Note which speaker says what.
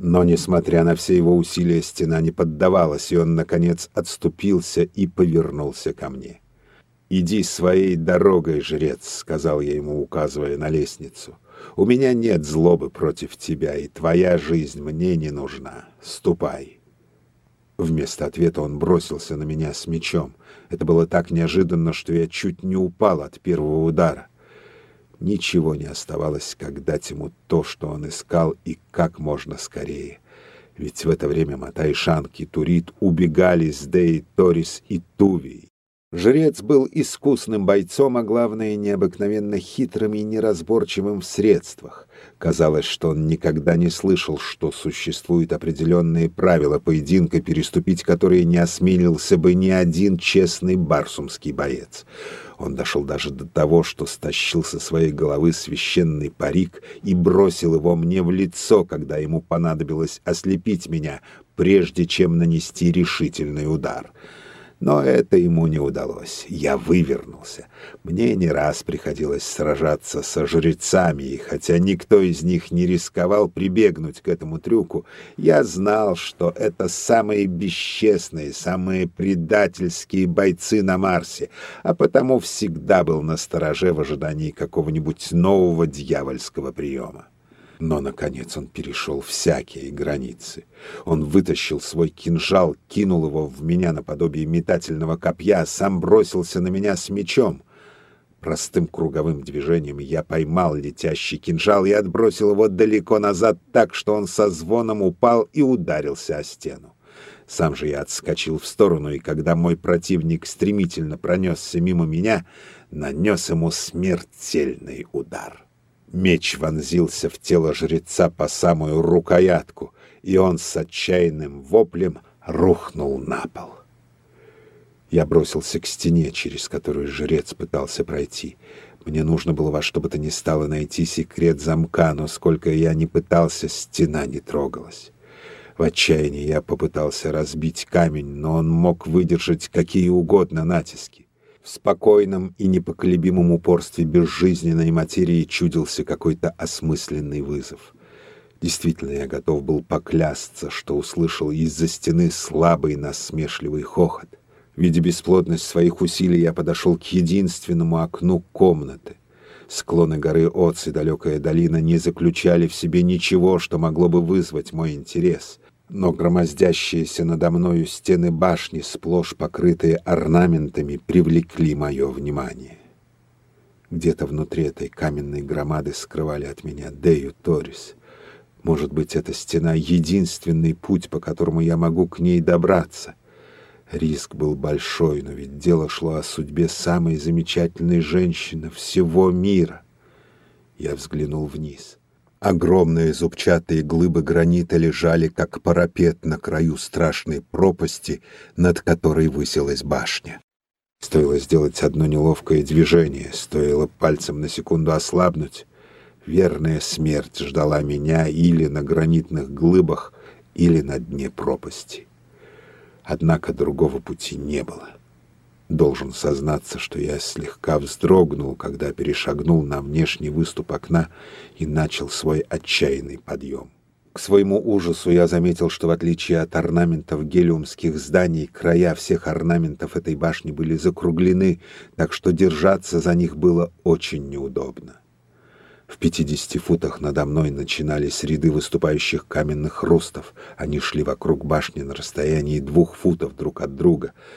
Speaker 1: Но, несмотря на все его усилия, стена не поддавалась, и он, наконец, отступился и повернулся ко мне. «Иди своей дорогой, жрец», — сказал я ему, указывая на лестницу. «У меня нет злобы против тебя, и твоя жизнь мне не нужна. Ступай». Вместо ответа он бросился на меня с мечом. Это было так неожиданно, что я чуть не упал от первого удара. Ничего не оставалось, как дать ему то, что он искал, и как можно скорее. Ведь в это время Матай Шанки Турит убегали с Деи Торис и Тувии. Жрец был искусным бойцом, а главное, необыкновенно хитрым и неразборчивым в средствах. Казалось, что он никогда не слышал, что существуют определенные правила поединка, переступить которые не осмелился бы ни один честный барсумский боец. Он дошел даже до того, что стащил со своей головы священный парик и бросил его мне в лицо, когда ему понадобилось ослепить меня, прежде чем нанести решительный удар. Но это ему не удалось. Я вывернулся. Мне не раз приходилось сражаться со жрецами, и хотя никто из них не рисковал прибегнуть к этому трюку, я знал, что это самые бесчестные, самые предательские бойцы на Марсе, а потому всегда был на стороже в ожидании какого-нибудь нового дьявольского приема. Но, наконец, он перешел всякие границы. Он вытащил свой кинжал, кинул его в меня наподобие метательного копья, сам бросился на меня с мечом. Простым круговым движением я поймал летящий кинжал и отбросил его далеко назад так, что он со звоном упал и ударился о стену. Сам же я отскочил в сторону, и когда мой противник стремительно пронесся мимо меня, нанес ему смертельный удар. Меч вонзился в тело жреца по самую рукоятку, и он с отчаянным воплем рухнул на пол. Я бросился к стене, через которую жрец пытался пройти. Мне нужно было во что бы то ни стало найти секрет замка, но сколько я ни пытался, стена не трогалась. В отчаянии я попытался разбить камень, но он мог выдержать какие угодно натиски. В спокойном и непоколебимом упорстве безжизненной материи чудился какой-то осмысленный вызов. Действительно, я готов был поклясться, что услышал из-за стены слабый насмешливый хохот. Видя бесплодность своих усилий, я подошел к единственному окну комнаты. Склоны горы Оц и далекая долина не заключали в себе ничего, что могло бы вызвать мой интерес но громоздящиеся надо мною стены башни, сплошь покрытые орнаментами, привлекли мое внимание. Где-то внутри этой каменной громады скрывали от меня Дею Торис. Может быть, эта стена — единственный путь, по которому я могу к ней добраться. Риск был большой, но ведь дело шло о судьбе самой замечательной женщины всего мира. Я взглянул вниз. Огромные зубчатые глыбы гранита лежали, как парапет на краю страшной пропасти, над которой высилась башня. Стоило сделать одно неловкое движение, стоило пальцем на секунду ослабнуть. Верная смерть ждала меня или на гранитных глыбах, или на дне пропасти. Однако другого пути не было. Должен сознаться, что я слегка вздрогнул, когда перешагнул на внешний выступ окна и начал свой отчаянный подъем. К своему ужасу я заметил, что в отличие от орнаментов гелиумских зданий, края всех орнаментов этой башни были закруглены, так что держаться за них было очень неудобно. В пятидесяти футах надо мной начинались ряды выступающих каменных рустов. Они шли вокруг башни на расстоянии двух футов друг от друга.